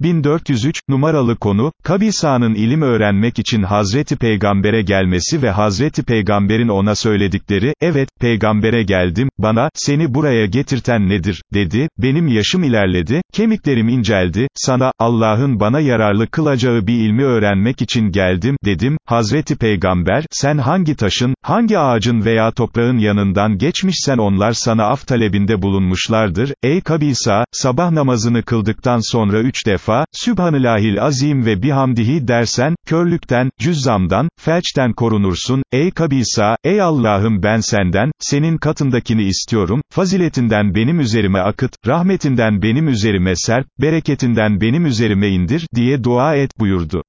1403, numaralı konu, Kabisa'nın ilim öğrenmek için Hazreti Peygamber'e gelmesi ve Hazreti Peygamber'in ona söyledikleri, evet, Peygamber'e geldim, bana, seni buraya getirten nedir, dedi, benim yaşım ilerledi, kemiklerim inceldi, sana, Allah'ın bana yararlı kılacağı bir ilmi öğrenmek için geldim, dedim, Hazreti Peygamber, sen hangi taşın, hangi ağacın veya toprağın yanından geçmişsen onlar sana af talebinde bulunmuşlardır, ey Kabisa, sabah namazını kıldıktan sonra üç defa, defa, Sübhanillahil azim ve bihamdihi dersen, körlükten, cüzzamdan, felçten korunursun, ey Kabisa, ey Allah'ım ben senden, senin katındakini istiyorum, faziletinden benim üzerime akıt, rahmetinden benim üzerime serp, bereketinden benim üzerime indir, diye dua et buyurdu.